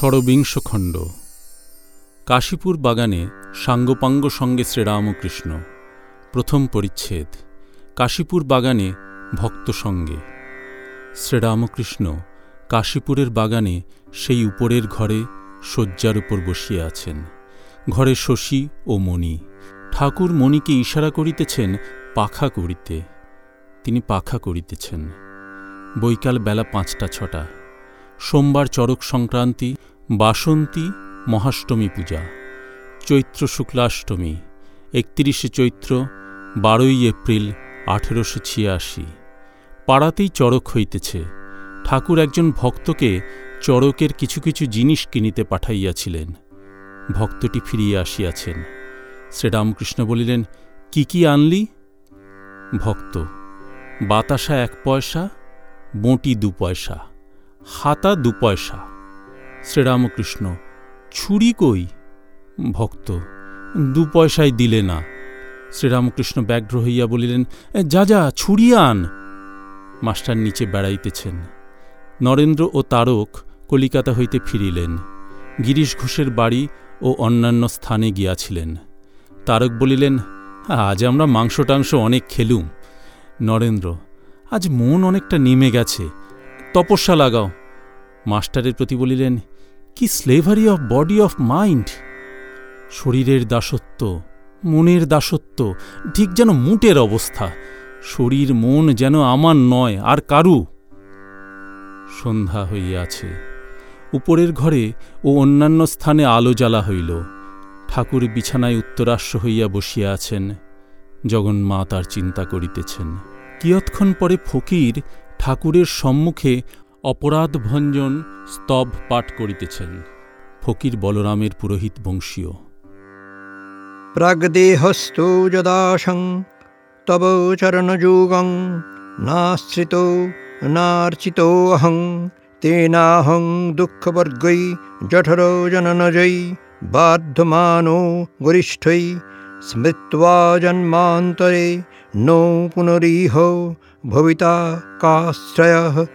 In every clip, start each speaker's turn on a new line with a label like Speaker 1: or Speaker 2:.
Speaker 1: ষড়বিংশ খণ্ড কাশীপুর বাগানে সাঙ্গপাঙ্গ সঙ্গে শ্রীরামকৃষ্ণ। প্রথম পরিচ্ছেদ। কাশীপুর বাগানে ভক্ত সঙ্গে। শ্রীরামকৃষ্ণ কাশীপুরের বাগানে সেই উপরের ঘরে শয্যার উপর বসিয়া আছেন। ঘরে শশী ও মণি। ঠাকুর মণিকে ইশারা করিতেছেন পাখা করিতে। তিনি পাখা করিতেছেন। বৈকাল বেলা পাঁচটা ছটা। সোমবার চরক সংক্রান্তি বাসন্তী মহাষ্টমী পূজা, চৈত্র শুক্লাষ্টমী, একত্রিশে চৈত্র, বারোই এপ্রিল আঠেরোশো ছিয়াশি। পাড়াতেই চড়ক হইতেছে। ঠাকুর একজন ভক্তকে চড়কের কিছু কিছু জিনিস কিনিতে পাঠাইয়াছিলেন। ভক্তটি ফিরিয়া আসিয়াছেন। শ্রীরামকৃষ্ণ বলিলেন, কি কি আনলি? ভক্ত, বাতাসা এক পয়সা, বঁটি দু পয়সা, হাতা দু পয়সা। শ্রীরামকৃষ্ণ, ছুরি কই? ভক্ত, দু পয়সায় দিলে না। শ্রীরামকৃষ্ণ ব্যগ্র হইয়া বলিলেন, যা যা, ছুরি আন। মাস্টার নিচে বেড়াইতেছেন। নরেন্দ্র ও তারক কলিকাতা হইতে ফিরিলেন। গিরিশ ঘোষের বাড়ি ও অন্যান্য স্থানে গিয়াছিলেন। তারক বলিলেন, আজ আমরা মাংস টাংস অনেক খেলুম। নরেন্দ্র, আজ মন অনেকটা নেমে গেছে। তপস্যা লাগাও। মাস্টারের প্রতি বলিলেন কি slavery of body of mind শরীরের দাসত্ব, মনের দাসত্ব, ঠিক যেন মুটের অবস্থা। শরীর মন যেন আমার নয়, আর কারু? সন্ধ্যা হইয়াছে। উপরের ঘরে ও অন্যান্য স্থানে আলো জ্বালা হইল। ঠাকুর বিছানায় উত্তরাশ্ব হইয়া বসিয়া আছেন। জগন্মা তার চিন্তা করিতেছেন। কিয়ৎক্ষণ পরে ফকির ঠাকুরের সম্মুখে অপরাধভঞ্জন স্তব পাঠ করিতেছেন। ফকির বলরামের পুরোহিত বংশীয়।
Speaker 2: প্রাগদেহস্থো যদাসং, তব চরণযুগং, নাশ্রিত নার্চিতোऽহং তেনাহং দুঃখবর্গৈ, জঠরো জননজৈ, বার্ধমানো গরিষ্ঠৈ, স্মৃত্বা জন্মান্তরে নো পুনরিহ, ভবিতা কাশ্রয়ः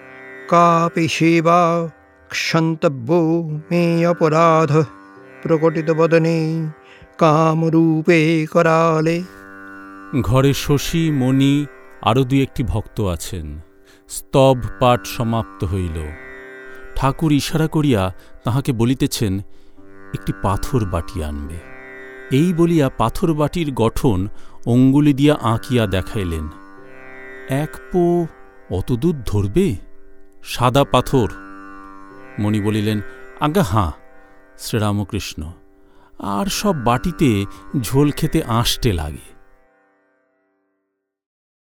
Speaker 2: ক্ষন্তব্যো মে অপরাধ প্রকটিতবদনে কামরূপে করালে
Speaker 1: ঘরে শশী, মণি আরও দুই একটি ভক্ত আছেন। স্তব পাঠ সমাপ্ত হইল। ঠাকুর ইশারা করিয়া তাহাকে বলিতেছেন, একটি পাথর বাটি আনবে। এই বলিয়া পাথর বাটির গঠন অঙ্গুলি দিয়া আঁকিয়া দেখাইলেন। এক পো, অতদূর ধরবে? সাদা পাথর। মণি বলিলেন আজ্ঞা হাঁ শ্রীরামকৃষ্ণ। আর সব বাটিতে ঝোল খেতে আঁশটে লাগে।